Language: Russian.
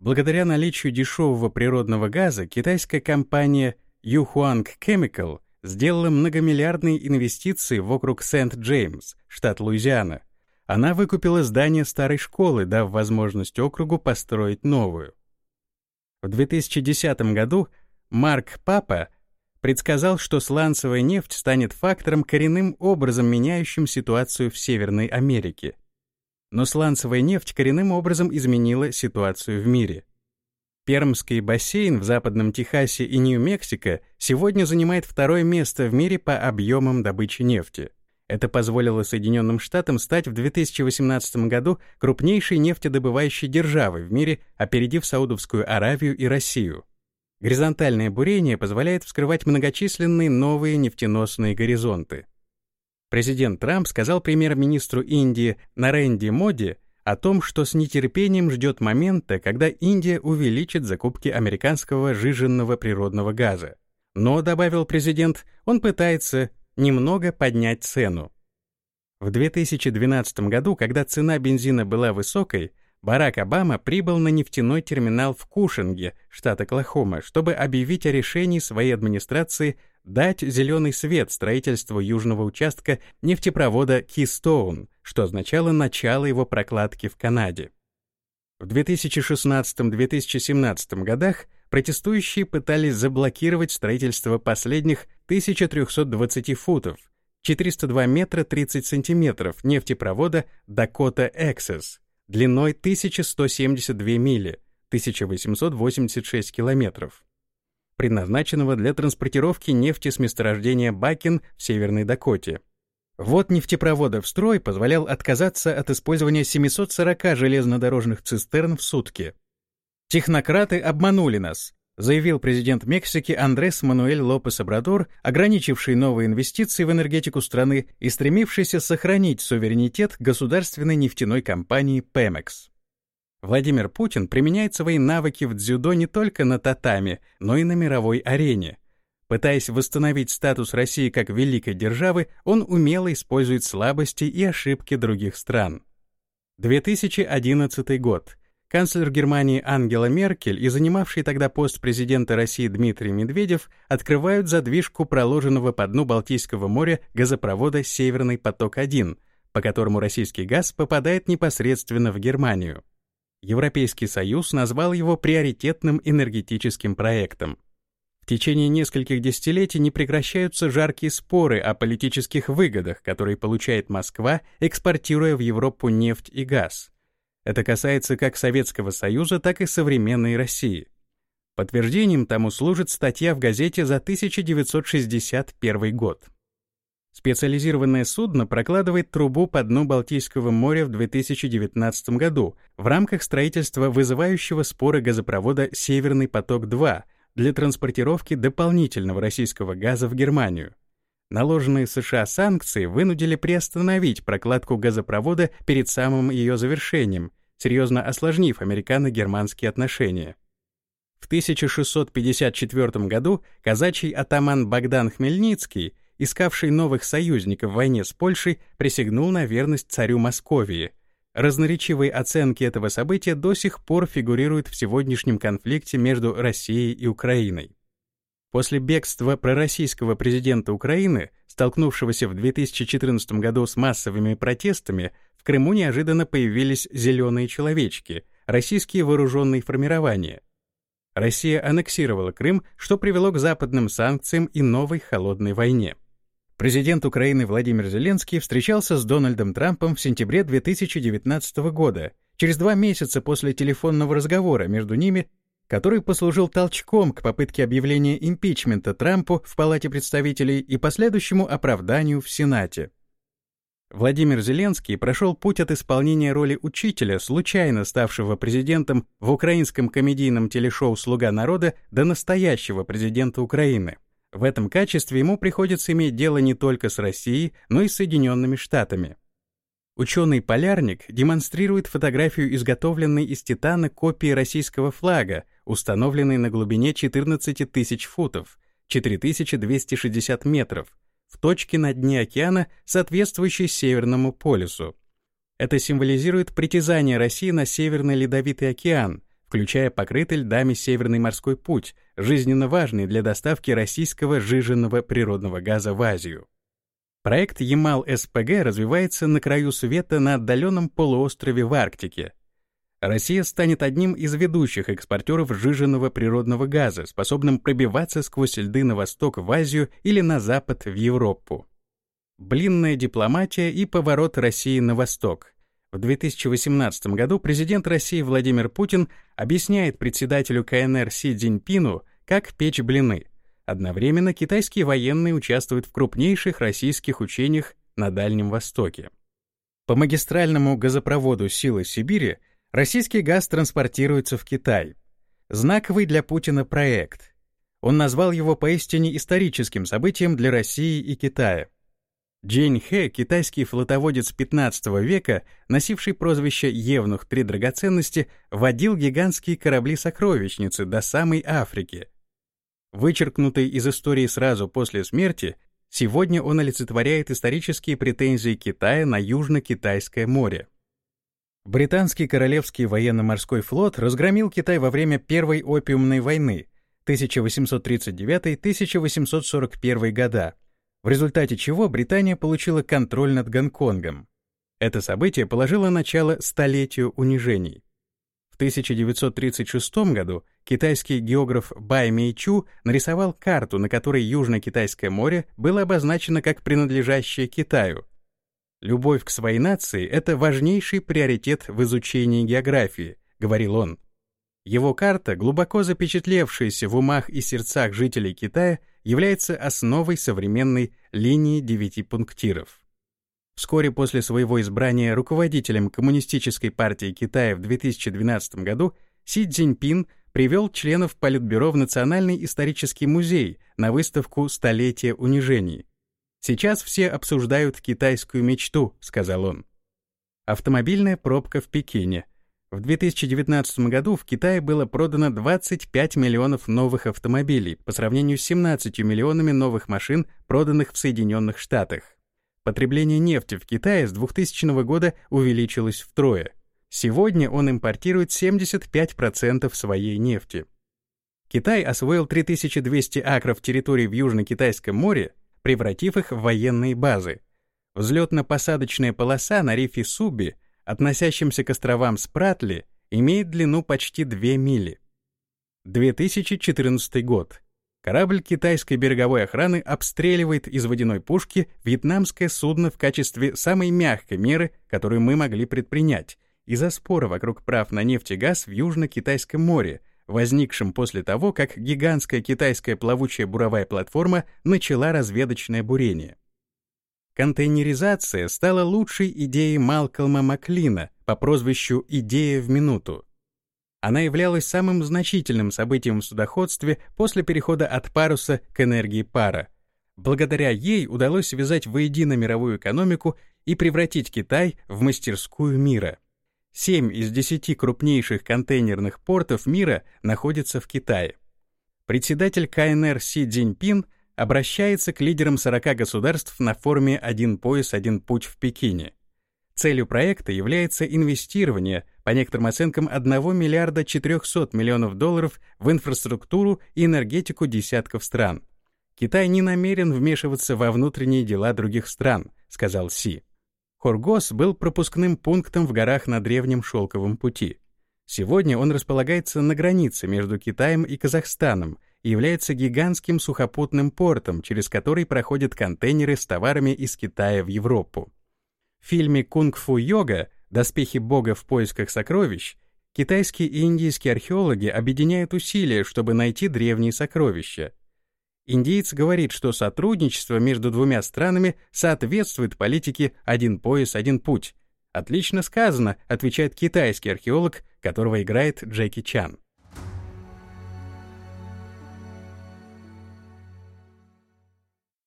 Благодаря наличию дешевого природного газа китайская компания Yuhuang Chemical сделала многомиллиардные инвестиции вокруг Сент-Джеймс, штат Луизиана. Она выкупила здание старой школы, дав возможность округу построить новую. В 2010 году Марк Папа предсказал, что сланцевая нефть станет фактором, коренным образом меняющим ситуацию в Северной Америке. Но сланцевая нефть коренным образом изменила ситуацию в мире. Пермский бассейн в Западном Техасе и Нью-Мексико сегодня занимает второе место в мире по объемам добычи нефти. Это позволило Соединенным Штатам стать в 2018 году крупнейшей нефтедобывающей державой в мире, опередив Саудовскую Аравию и Россию. Горизонтальное бурение позволяет вскрывать многочисленные новые нефтеносные горизонты. Президент Трамп сказал премьер-министру Индии Наренди Моди о том, что с нетерпением ждет момента, когда Индия увеличит закупки американского жиженного природного газа. Но, добавил президент, он пытается немного поднять цену. В 2012 году, когда цена бензина была высокой, Барак Обама прибыл на нефтяной терминал в Кушинге, штат Оклахома, чтобы объявить о решении своей администрации дать зеленый свет строительству южного участка нефтепровода Keystone, что означало начало его прокладки в Канаде. В 2016-2017 годах протестующие пытались заблокировать строительство последних 1320 футов, 402 метра 30 сантиметров нефтепровода Dakota Access, длиной 1172 мили, 1886 километров, предназначенного для транспортировки нефти с месторождения Бакин в Северной Дакоте. Вот нефтепровода в строй позволял отказаться от использования 740 железнодорожных цистерн в сутки. Технократы обманули нас, заявил президент Мексики Андрес Мануэль Лопес Обрадор, ограничивший новые инвестиции в энергетику страны и стремившийся сохранить суверенитет государственной нефтяной компании Pemex. Владимир Путин применяет свои навыки в дзюдо не только на татами, но и на мировой арене. Пытаясь восстановить статус России как великой державы, он умело использует слабости и ошибки других стран. 2011 год. Канцлер Германии Ангела Меркель и занимавший тогда пост президента России Дмитрий Медведев открывают задвижку проложенного по дну Балтийского моря газопровода «Северный поток-1», по которому российский газ попадает непосредственно в Германию. Европейский Союз назвал его приоритетным энергетическим проектом. В течение нескольких десятилетий не прекращаются жаркие споры о политических выгодах, которые получает Москва, экспортируя в Европу нефть и газ. Это касается как Советского Союза, так и современной России. Подтверждением тому служит статья в газете за 1961 год. Специализированное судно прокладывает трубу по дну Балтийского моря в 2019 году в рамках строительства вызывающего споры газопровода «Северный поток-2» для транспортировки дополнительного российского газа в Германию. Наложенные США санкции вынудили приостановить прокладку газопровода перед самым ее завершением, серьезно осложнив американо-германские отношения. В 1654 году казачий атаман Богдан Хмельницкий, искавший новых союзников в войне с Польшей, присягнул на верность царю Московии. Разноречивые оценки этого события до сих пор фигурируют в сегодняшнем конфликте между Россией и Украиной. После бегства пророссийского президента Украины, столкнувшегося в 2014 году с массовыми протестами, в Крыму неожиданно появились «зеленые человечки», российские вооруженные формирования. Россия аннексировала Крым, что привело к западным санкциям и новой холодной войне. Президент Украины Владимир Зеленский встречался с Дональдом Трампом в сентябре 2019 года, через два месяца после телефонного разговора между ними который послужил толчком к попытке объявления импичмента Трампу в Палате представителей и последующему оправданию в Сенате. Владимир Зеленский прошел путь от исполнения роли учителя, случайно ставшего президентом в украинском комедийном телешоу «Слуга народа», до настоящего президента Украины. В этом качестве ему приходится иметь дело не только с Россией, но и с Соединенными Штатами. Ученый-полярник демонстрирует фотографию изготовленной из титана копии российского флага, установленной на глубине 14 тысяч футов, 4260 метров, в точке на дне океана, соответствующей Северному полюсу. Это символизирует притязание России на Северный Ледовитый океан, включая покрытый льдами Северный морской путь, жизненно важный для доставки российского жиженного природного газа в Азию. Проект Ямал-СПГ развивается на краю света на отдаленном полуострове в Арктике. Россия станет одним из ведущих экспортеров жиженного природного газа, способным пробиваться сквозь льды на восток в Азию или на запад в Европу. Блинная дипломатия и поворот России на восток. В 2018 году президент России Владимир Путин объясняет председателю КНР Си Цзиньпину, как печь блины. Одновременно китайские военные участвуют в крупнейших российских учениях на Дальнем Востоке. По магистральному газопроводу «Силы Сибири» российский газ транспортируется в Китай. Знаковый для Путина проект. Он назвал его поистине историческим событием для России и Китая. Джейн Хэ, китайский флотоводец XV века, носивший прозвище «Евнух три драгоценности», водил гигантские корабли-сокровищницы до самой Африки — Вычеркнутый из истории сразу после смерти, сегодня он олицетворяет исторические претензии Китая на Южно-Китайское море. Британский Королевский военно-морской флот разгромил Китай во время Первой опиумной войны 1839-1841 года, в результате чего Британия получила контроль над Гонконгом. Это событие положило начало столетию унижений. 1936 году китайский географ Бай Мейчу нарисовал карту, на которой Южно-Китайское море было обозначено как принадлежащее Китаю. «Любовь к своей нации — это важнейший приоритет в изучении географии», — говорил он. Его карта, глубоко запечатлевшаяся в умах и сердцах жителей Китая, является основой современной линии девяти пунктиров. Вскоре после своего избрания руководителем Коммунистической партии Китая в 2012 году Си Цзиньпин привел членов Политбюро в Национальный исторический музей на выставку «Столетие унижений». «Сейчас все обсуждают китайскую мечту», — сказал он. Автомобильная пробка в Пекине. В 2019 году в Китае было продано 25 миллионов новых автомобилей по сравнению с 17 миллионами новых машин, проданных в Соединенных Штатах. Потребление нефти в Китае с 2000 года увеличилось втрое. Сегодня он импортирует 75% своей нефти. Китай освоил 3200 акров территории в Южно-Китайском море, превратив их в военные базы. Взлетно-посадочная полоса на рифе Суби, относящемся к островам Спратли, имеет длину почти 2 мили. 2014 год. Корабль китайской береговой охраны обстреливает из водяной пушки вьетнамское судно в качестве самой мягкой меры, которую мы могли предпринять, из-за спора вокруг прав на нефть и газ в Южно-Китайском море, возникшем после того, как гигантская китайская плавучая буровая платформа начала разведочное бурение. Контейнеризация стала лучшей идеей Малкольма Маклина по прозвищу «Идея в минуту». Она являлась самым значительным событием в судоходстве после перехода от паруса к энергии пара. Благодаря ей удалось связать воедино мировую экономику и превратить Китай в мастерскую мира. Семь из десяти крупнейших контейнерных портов мира находятся в Китае. Председатель КНР Си Цзиньпин обращается к лидерам 40 государств на форуме «Один пояс, один путь» в Пекине. Целью проекта является инвестирование, по некоторым оценкам, 1 миллиарда 400 миллионов долларов в инфраструктуру и энергетику десятков стран. Китай не намерен вмешиваться во внутренние дела других стран, сказал Си. Хоргос был пропускным пунктом в горах на древнем шелковом пути. Сегодня он располагается на границе между Китаем и Казахстаном и является гигантским сухопутным портом, через который проходят контейнеры с товарами из Китая в Европу. В фильме «Кунг-фу йога. Доспехи бога в поисках сокровищ» китайские и индийские археологи объединяют усилия, чтобы найти древние сокровища. Индиец говорит, что сотрудничество между двумя странами соответствует политике «один пояс, один путь». «Отлично сказано», отвечает китайский археолог, которого играет Джеки Чан.